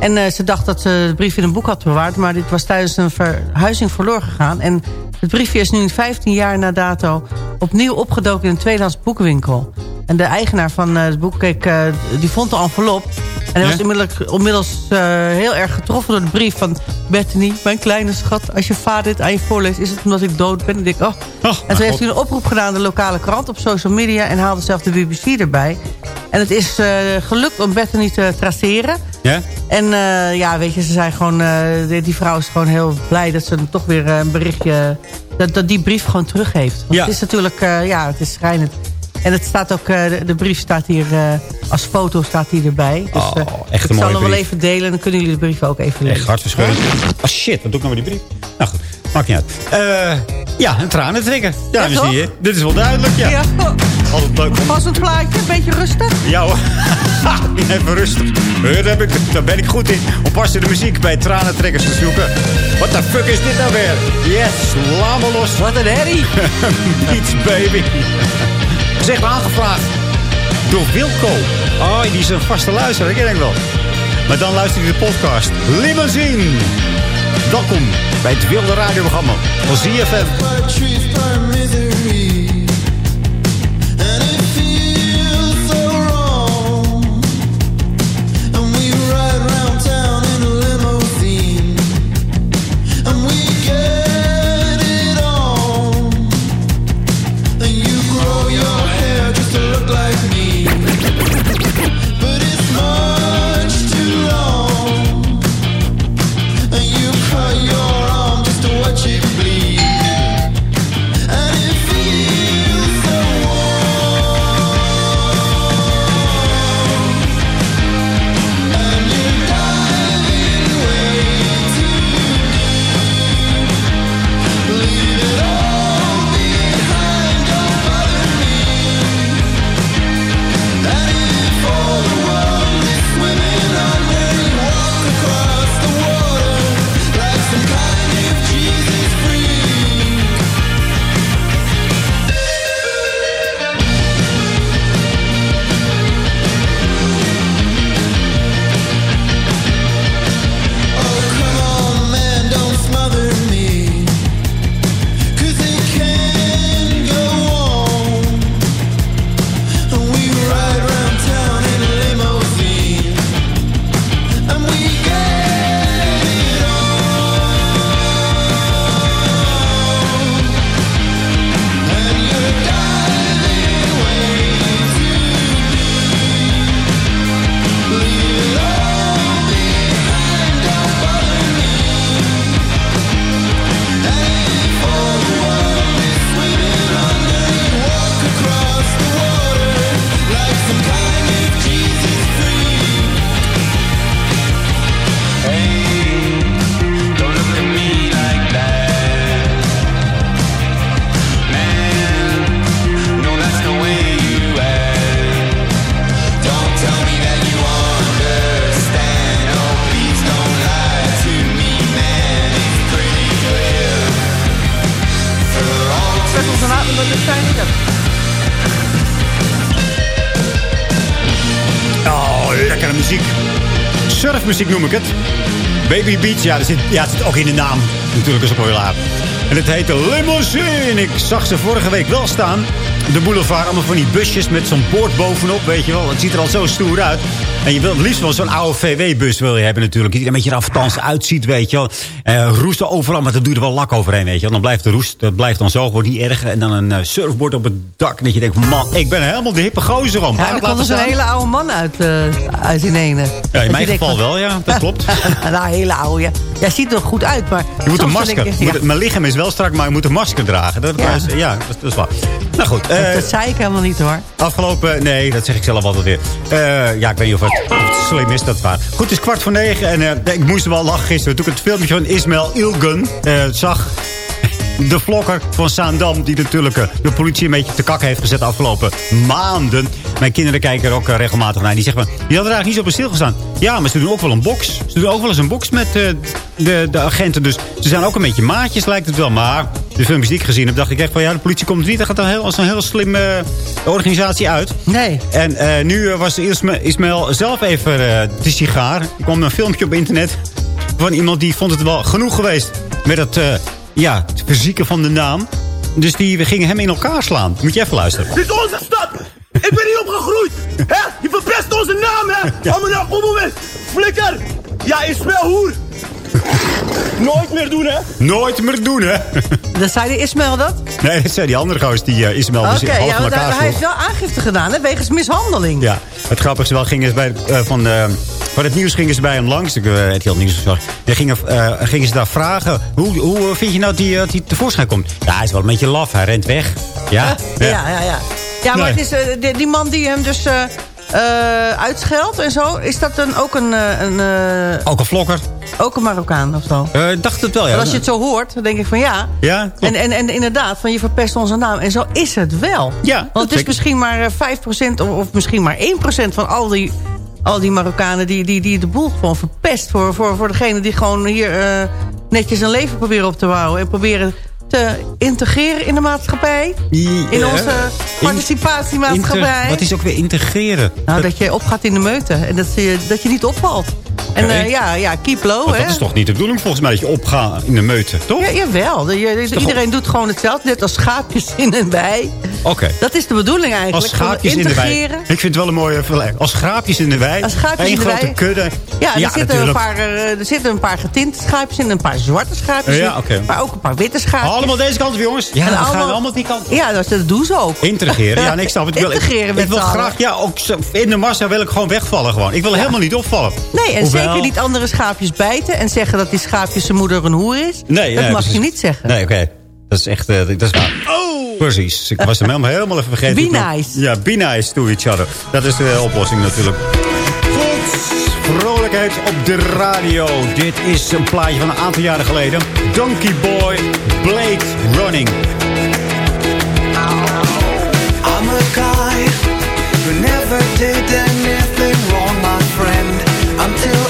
En eh, ze dacht dat ze de brief in een boek had bewaard. Maar dit was tijdens een verhuizing verloren gegaan. En het briefje is nu 15 jaar na dato opnieuw opgedoken in een tweedehands boekenwinkel. En de eigenaar van eh, het boek, keek, eh, die vond de envelop. En hij Ja? was inmiddels, onmiddels heel erg getroffen door de brief van Bethany. Mijn kleine schat, als je vader dit aan je voorleest... is het omdat ik dood ben. En ik, oh. en zo heeft God. hij een oproep gedaan aan de lokale krant op social media... en haalde zelf de BBC erbij. En het is gelukt om Bethany te traceren. Ja? En eh, ja, weet je, ze zijn gewoon, eh, die, vrouw is gewoon heel blij dat ze toch weer eh, een berichtje, dat, dat die brief gewoon terug heeft. Want Ja. het is natuurlijk, ja, het is schrijnend. En het staat ook, de, de brief staat hier, als foto staat hier erbij. Dus, Oh, echt een ik zal mooie hem wel even delen en dan kunnen jullie de brief ook even lezen. Echt hartverscheurend. Oh shit, wat doe ik nou met die brief? Nou goed, maakt niet uit. Eh, ja, een tranentrekker. Ja, Ja, zie je. Dit is wel duidelijk, ja. Ja, Altijd leuk. passend plaatje, een beetje rustig. Ja hoor. Even rustig. Daar, heb ik, daar ben ik goed in. Om passende muziek bij tranentrekkers te zoeken. What the fuck is dit nou weer? Yes, laat me los. Wat een herrie. Beats baby. Zeg maar aangevraagd. Door Wilco. Oh, die is een vaste luisteraar. Ik denk wel. Maar dan luistert hij de podcast. Limousine. Welkom bij het Wilde Radioprogramma van ZFM. Surfmuziek noem ik het. Baby Beach, ja, dat zit, ja, zit ook in de naam. Natuurlijk is het laat. En het heet de Limousine. Ik zag ze vorige week wel staan. De boulevard, allemaal van die busjes met zo'n boord bovenop, weet je wel. Het ziet er al zo stoer uit. En je wilt het liefst wel zo'n oude VW-bus wil je hebben natuurlijk. Die er een beetje afstans uitziet, weet je wel. Eh, roesten overal, maar dat doe je er wel lak overheen, weet je wel. Dan blijft de roest, dat blijft dan zo, wordt niet erger. En dan een eh, surfboard op het dak. En dat je denkt, man, ik ben helemaal de hippe gozer om. Ja, er komt dus een hele oude man uit, eh, uit in ene. Ja, in Dat mijn denkt geval wel, ja. Dat klopt. nou, een hele oude, ja. Ja, ziet er goed uit, maar... Je moet een masker. ik- Je ja. moet- mijn lichaam is wel strak, maar je moet een masker dragen. Dat, Ja. is, ja, dat, dat is waar. Nou goed. Dat, eh, dat zei ik helemaal niet, hoor. Afgelopen, nee, dat zeg ik zelf altijd weer. Eh, ja, ik weet niet of het, of het slim is, dat waar. Goed, het is kwart voor negen en eh, ik moest wel lachen gisteren. Toen ik het filmpje van Ismail Ilgun eh, zag. De vlogger van Saandam, die natuurlijk eh, de politie een beetje te kak heeft gezet de afgelopen maanden. Mijn kinderen kijken er ook eh, regelmatig naar. Die zeggen van, die hadden er eigenlijk niet zo op stilgestaan. Ja, maar ze doen ook wel een box. Ze doen ook wel eens een box met eh, de, de agenten. Dus ze zijn ook een beetje maatjes, lijkt het wel. Maar de filmpjes die ik gezien heb, dacht ik echt van... ja, de politie komt niet. Dat gaat dan heel, als een heel slim eh, organisatie uit. Nee. En nu was Isma- Ismail zelf even de sigaar. Er kwam een filmpje op internet van iemand die vond het wel genoeg geweest... met eh, ja, het verzieken van de naam. Dus die gingen hem in elkaar slaan. Moet je even luisteren. Dit is onze stad. Ik ben hier opgegroeid. Hè? Je verpest onze naam, hè? Allemaal naar Oebelweg. Flikker. Ja, Ismail Hoer. Nooit meer doen, hè? Nooit meer doen, hè? Dat zei de Ismail dat? Nee, dat zei die andere goos die uh, Ismail Oké, dus half ja, van want elkaar hij, heeft wel aangifte gedaan, hè, wegens mishandeling. Ja, het grappigste wel ging is bij, eh, van, eh, van het nieuws gingen ze bij hem langs. Ik, eh, het heel nieuws, sorry. Dan gingen, eh, gingen ze daar vragen. Hoe, hoe eh, vind je nou die, dat hij tevoorschijn komt? Ja, hij is wel een beetje laf. Hij rent weg. Ja, Ja, ja, ja. Ja, maar Nee. het is, eh, die, die man die hem dus eh, uitscheldt en zo... is dat dan ook een, eh, een, eh, Ook een vlokker. ook een Marokkaan of zo? Eh, dacht het wel, ja. Want als je het zo hoort, dan denk ik van ja. Ja, klopt. En, en, en inderdaad, van je verpest onze naam. En zo is het wel. Ja, Want het is zeker. misschien maar eh, 5% of, of misschien maar 1% van al die, al die Marokkanen... Die, die, die de boel gewoon verpest voor, voor, voor degene die gewoon hier netjes een leven proberen op te bouwen. En proberen te integreren in de maatschappij. In Ja. onze participatiemaatschappij. Wat is ook weer integreren? Nou, dat je opgaat in de meute. En dat je, dat je niet opvalt. En Oké. eh, ja, ja, keep low, Want hè. dat is toch niet de bedoeling volgens mij dat je opgaat in de meute, toch? Ja, jawel. Je- iedereen doet gewoon hetzelfde. Net als schaapjes in een wei. Oké. Dat is de bedoeling eigenlijk. Als schaapjes Gewoon in de wei. Ik vind het wel een mooie vergelijking. Als schaapjes in de wei. Als schaapjes Eén in de grote wei. kudde. Ja, er, zitten een paar, eh, er zitten een paar getinte schaapjes in. Een paar zwarte schaapjes Ja, in. Maar ook een paar witte schaapjes. Allemaal deze kant op, jongens. Ja, En dan gaan allemaal- we allemaal die kant op. Ja, dat, dat doen ze ook. Integreren. Ja, nee, ik snap het. Ik wil, ik, Integreren met ik wil graag, ja, ook in de massa wil ik gewoon wegvallen gewoon. Ik wil helemaal niet opvallen. Nee, en Hoewel- zeker niet andere schaapjes bijten... en zeggen dat die schaapjes zijn moeder een hoer is. Nee, dat nee, mag precies. je niet zeggen. Nee, oké. Dat is echt, eh, dat is waar. Oh! Precies. Ik was hem helemaal, helemaal even vergeten. Be nice. Ja, be nice to each other. Dat is de oplossing natuurlijk. Goed. Vrolijkheid op de radio. Dit is een plaatje van een aantal jaren geleden. Donkey Boy, Blade Running. I'm a guy who never did anything wrong, my friend, until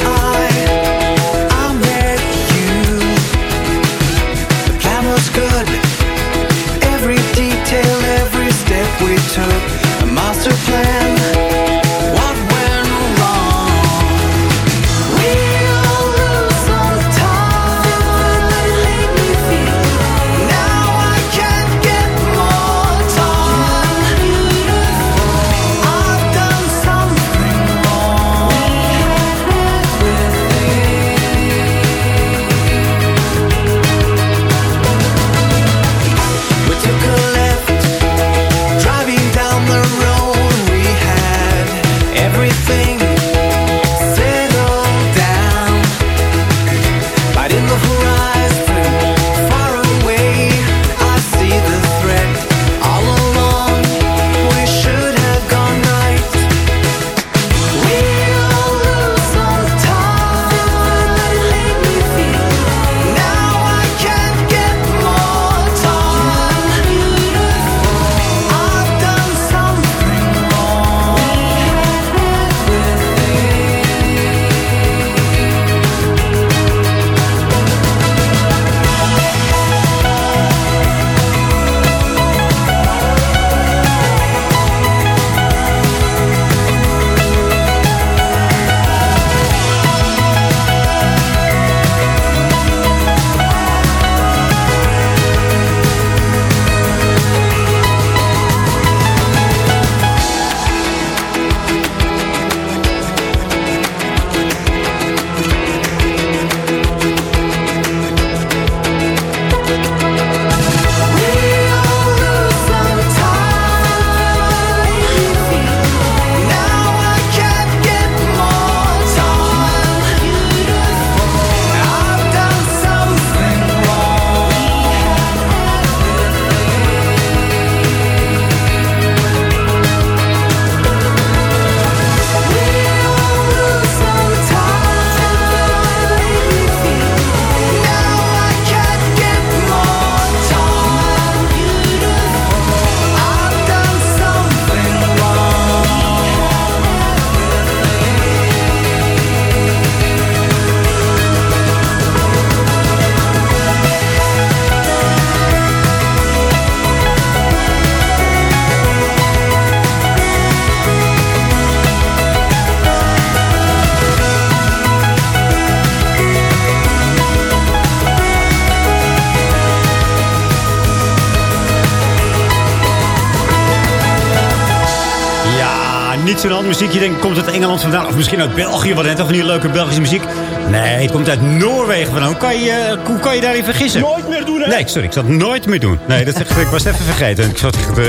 niet muziek. Je denkt, komt het uit Engeland vandaan? Of misschien uit België, wat net toch niet leuke Belgische muziek? Nee, het komt uit Noorwegen vandaan. Hoe kan je, hoe kan je daarin vergissen? Nooit meer doen, hè? Nee, sorry, ik zal het nooit meer doen. Nee, dat, ik was het even vergeten. Ik zat echt... eh,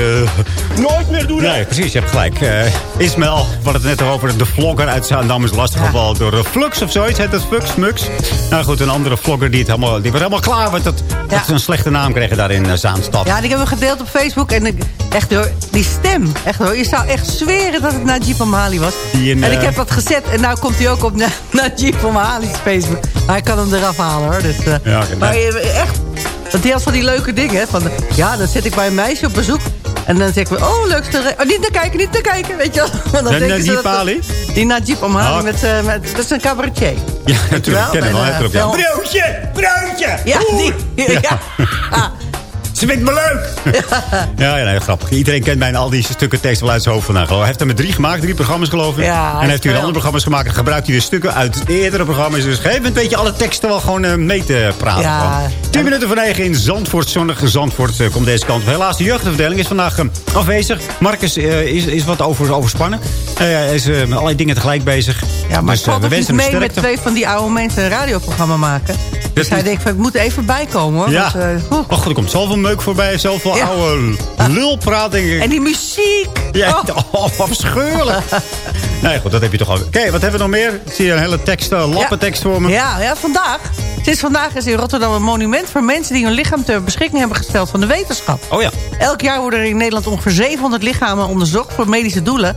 Nooit meer doen, hè? Nee, precies, je hebt gelijk. Eh Ismael, we hadden het net over de vlogger uit Zaandam is lastiggevallen door eh, Flux of zoiets. Heet dat Flux, Mux? Nou goed, een andere vlogger die, het helemaal, die was helemaal klaar met dat, dat ze een slechte naam kregen daar in uh, Zaanstad. Ja, en ik heb hem gedeeld op Facebook. En echt hoor, die stem. Echt hoor, je zou echt zweren dat het Najib Amhali was. Die in, en ik eh, heb dat gezet. En nou komt hij ook op Na- Najib Amhali's Facebook. Maar ik kan hem eraf halen hoor. Dus, eh, Ja, maar nee. eh, echt, want die had van die leuke dingen. Hè, van, ja, dan zit ik bij een meisje op bezoek. En dan zeg ik, oh, leukste... re- Oh, niet naar kijken, niet naar kijken, weet je wel. Dan ze Najib dat Ali? Die Najib Amhali, Oh. met, eh, met, dat is een cabaretier. Ja, natuurlijk. wel? Ken hem wel. Broodje! Broodje! Ja, die. Ja. Ah, Ze vindt me leuk! ja, ja nee, grappig. Iedereen kent bijna al die stukken tekst wel uit zijn hoofd ik. Hij heeft er met drie gemaakt, drie programma's geloof ik. Ja, en hij heeft hij andere programma's gemaakt. En gebruikt hij weer stukken uit eerdere programma's. Dus op een gegeven moment weet je alle teksten wel gewoon eh, mee te praten. Ja. 10 minuten van 9 in Zandvoort. Zonnige Zandvoort eh, komt deze kant op. Helaas, de jeugdafdeling is vandaag eh, afwezig. Marcus eh, is, is wat over, overspannen. Eh, hij is met allerlei dingen tegelijk bezig. Ja, maar dus, we wensen hem mee met twee van die oude mensen een radioprogramma maken. Dus hij denkt van, ik moet even bijkomen hoor. Ja. Want, oeh. Och, er komt zoveel meuk voorbij. Zoveel Ja. oude lulpraat, denk ik. En die muziek. Ja, Oh. oh, afschuwelijk. nee, goed, dat heb je toch al. Oké, wat hebben we nog meer? Ik zie een hele tekst, uh, lappentekst voor me. Ja, ja, vandaag. Sinds vandaag is in Rotterdam een monument voor mensen die hun lichaam ter beschikking hebben gesteld van de wetenschap. Oh ja. Elk jaar worden er in Nederland ongeveer 700 lichamen onderzocht voor medische doelen.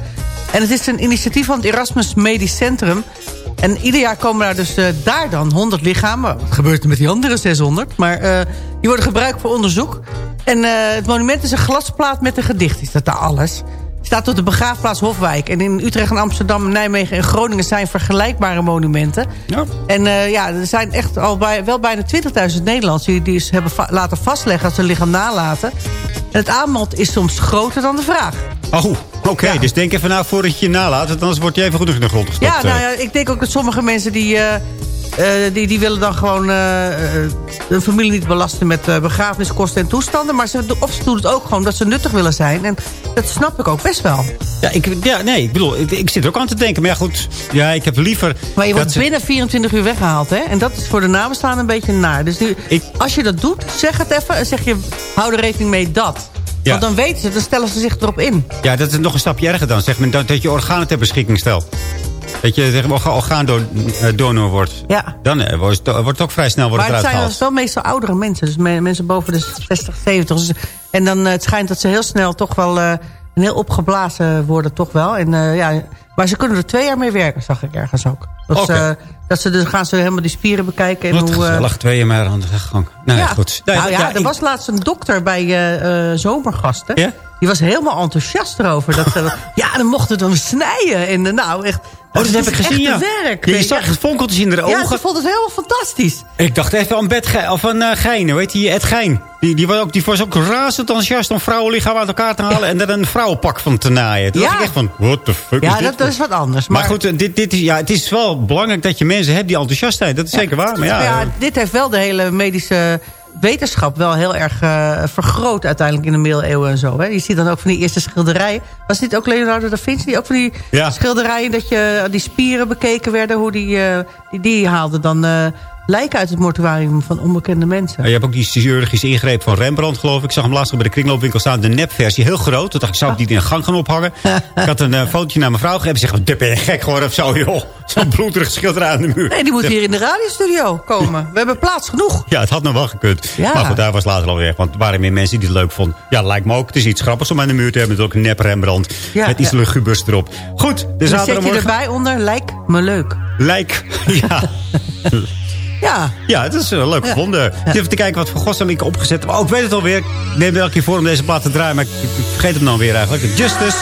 En het is een initiatief van het Erasmus Medisch Centrum. En ieder jaar komen daar dus eh, daar dan 100 lichamen. Wat gebeurt er met die andere 600? Maar eh, die worden gebruikt voor onderzoek. En eh, het monument is een glasplaat met een gedicht. Is dat nou alles? Staat op de begraafplaats Hofwijk. En in Utrecht en Amsterdam, Nijmegen en Groningen zijn vergelijkbare monumenten. Ja. En ja, er zijn echt al bij, wel bijna 20.000 Nederlanders... die, die ze hebben va- laten vastleggen als ze hun lichaam nalaten. En het aanbod is soms groter dan de vraag. Oh, oké. Dus denk even na voordat je je nalaat. want Anders word je even goed in de grond gestopt. Ja, nou eh. ja, ik denk ook dat sommige mensen die... eh, eh, die, die willen dan gewoon hun familie niet belasten met begrafeniskosten en toestanden. Maar ze, of ze doen het ook gewoon dat ze nuttig willen zijn. En dat snap ik ook best wel. ja, ik, ja, nee, ik bedoel, ik, ik zit er ook aan te denken. Maar ja, goed. Ja, ik heb liever... Maar je wordt ze- binnen 24 uur weggehaald, hè? En dat is voor de nabestaanden een beetje naar. Dus nu, Ik- als je dat doet, zeg het even. En zeg je, hou er rekening mee dat. Ja. Want dan weten ze, dan stellen ze zich erop in. Ja, dat is nog een stapje erger dan. Zeg maar, dat, je organen ter beschikking stelt. Dat je zeg maar, orgaandonor wordt. Ja. Dan eh, wordt, het, ook vrij snel wordt Maar het zijn gehaald. dus wel meestal oudere mensen. Dus me- mensen boven de 60, 70. Dus- en dan eh, het schijnt dat ze heel snel toch wel... eh, een heel opgeblazen worden, toch wel. En, eh, ja, maar ze kunnen er twee jaar mee werken, zag ik ergens ook. Ze, dat ze dus gaan ze helemaal die spieren bekijken. En Wat hoe, eh, gezellig, twee maar aan de gang. Nou ja, goed. Nou ja, er ik- was laatst een dokter bij eh, eh, Zomergasten. Ja? Die was helemaal enthousiast erover. Dat ze, ja, dan mochten we hem snijden. En eh, nou, echt... Oh, dat heb ik gezien, ja. werk. Ja, je zag het fonkeltjes in de Ja, ogen. ze vond het helemaal fantastisch. Ik dacht even aan Ge of aan uh, Gein, weet je, Ed Gein. Die, die, was ook, die was ook razend enthousiast om vrouwenlichaam uit elkaar te halen... en er een vrouwenpak van te naaien. Toen Ja. dacht ik echt van, what the fuck Ja, is dat, dat is wat anders. maar, Maar, goed, eh, dit, dit is, ja, het is wel belangrijk dat je mensen hebt die enthousiast zijn. Dat is zeker waar. Maar ja, ja, eh, dit heeft wel de hele medische wetenschap wel heel erg eh, vergroot uiteindelijk in de middeleeuwen en zo. Hè. Je ziet dan ook van die eerste schilderijen. Was dit ook Leonardo da Vinci? Die ook van die Ja. schilderijen dat je die spieren bekeken werden. Hoe die, eh, die, die haalde dan eh, lijken uit het mortuarium van onbekende mensen. je hebt ook die chirurgische ingreep van Rembrandt, geloof ik. Ik zag hem laatst bij de kringloopwinkel staan. De nepversie, heel groot. Toen dacht ik, zou ik die in een gang gaan ophangen? ik had een uh, fotootje naar mijn vrouw gegeven. Ze zegt, ben je gek geworden of zo, joh? Zo'n bloederig schilderij aan de muur. Nee, die moet hier in de radiostudio komen. We hebben plaats genoeg. Ja, het had nog wel gekund. Ja. Maar goed, daar was later alweer. Want er waren meer mensen die het leuk vonden. Ja, lijkt me ook. Het is iets grappigs om aan de muur te hebben. Ook een nep Rembrandt. Ja, met iets ja. lugubers erop. Goed, de Dan zet je erbij onder, lijkt me leuk. Lijk. Ja. Ja. Ja, het is uh, leuk Ja. gevonden. Even te kijken wat voor godsnaam ik opgezet heb. Oh, ik weet het alweer. Ik neem er elke keer voor om deze plaat te draaien. Maar ik, ik vergeet hem dan weer eigenlijk. Justice.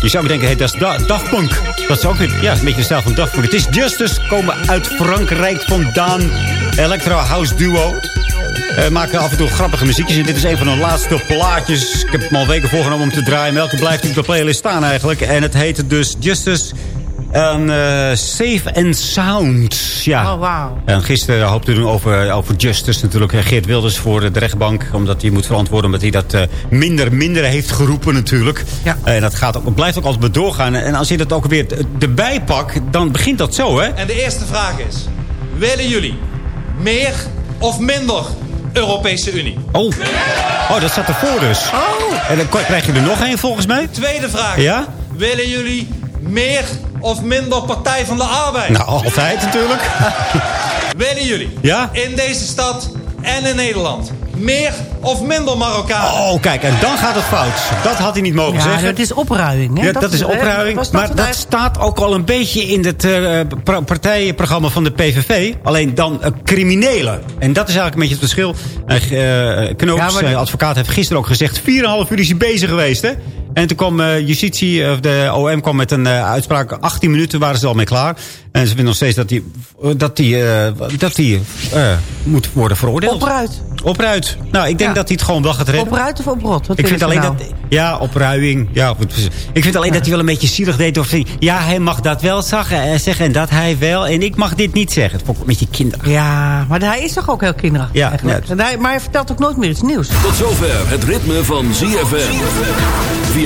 Je zou denken, hey, dat is da. Dat is ook weer, ja, een beetje de stijl van Daft. Het is Justice, komen uit Frankrijk vandaan. Electro House Duo. Eh, maken af en toe grappige muziekjes. En dit is een van hun laatste plaatjes. Ik heb me al weken voorgenomen om te draaien. Welke blijft op de playlist staan eigenlijk? En het heet dus Justice... En eh, Safe and Sound. Ja. Oh, wauw. En gisteren hoopte we over, over Justice natuurlijk. eh, Geert Wilders voor de rechtbank. Omdat hij moet verantwoorden. Omdat hij dat eh, minder, minder heeft geroepen natuurlijk. Ja. En dat gaat ook, blijft ook altijd maar doorgaan. En als je dat ook weer erbij pakt. Dan begint dat zo hè. En de eerste vraag is... Willen jullie meer of minder Europese Unie? Oh. oh, dat staat ervoor dus. Oh. En dan krijg je er nog één volgens mij. Tweede vraag. Ja? Willen jullie meer of minder Partij van de Arbeid? Nou, altijd natuurlijk. Willen jullie Ja? in deze stad en in Nederland meer of minder Marokkanen? Oh, kijk, en dan gaat het fout. Dat had hij niet mogen Ja, zeggen. dat is opruiming. Hè? Ja, dat, is opruiming. dat maar dat staat ook al een beetje in het eh, pra- partijenprogramma van de PVV. Alleen dan criminelen. En dat is eigenlijk een beetje het verschil. Uh, Knoops, Ja, maar de- eh, advocaat, heeft gisteren ook gezegd... 4,5 uur is hij bezig geweest, hè? En toen kwam eh, justitie, of de OM kwam met een eh, uitspraak. 18 minuten waren ze al mee klaar. En ze vinden nog steeds dat hij dat die, eh, dat die, eh, moet worden veroordeeld. Opruit. Opruit. Nou, ik denk dat hij het gewoon wel gaat redden. Opruit of oprot? Wat Ik vind alleen nou? dat... Ja, opruiming. Ja, ik vind alleen dat hij wel een beetje zielig deed. Of ja, hij mag dat wel zeggen, eh, zeggen en dat hij wel. En ik mag dit niet zeggen. Het vond ik een beetje kinderachtig. Ja, maar hij is toch ook heel kinderachtig Ja, eigenlijk. hij, maar hij vertelt ook nooit meer iets nieuws. Tot zover het ritme van ZFM. Via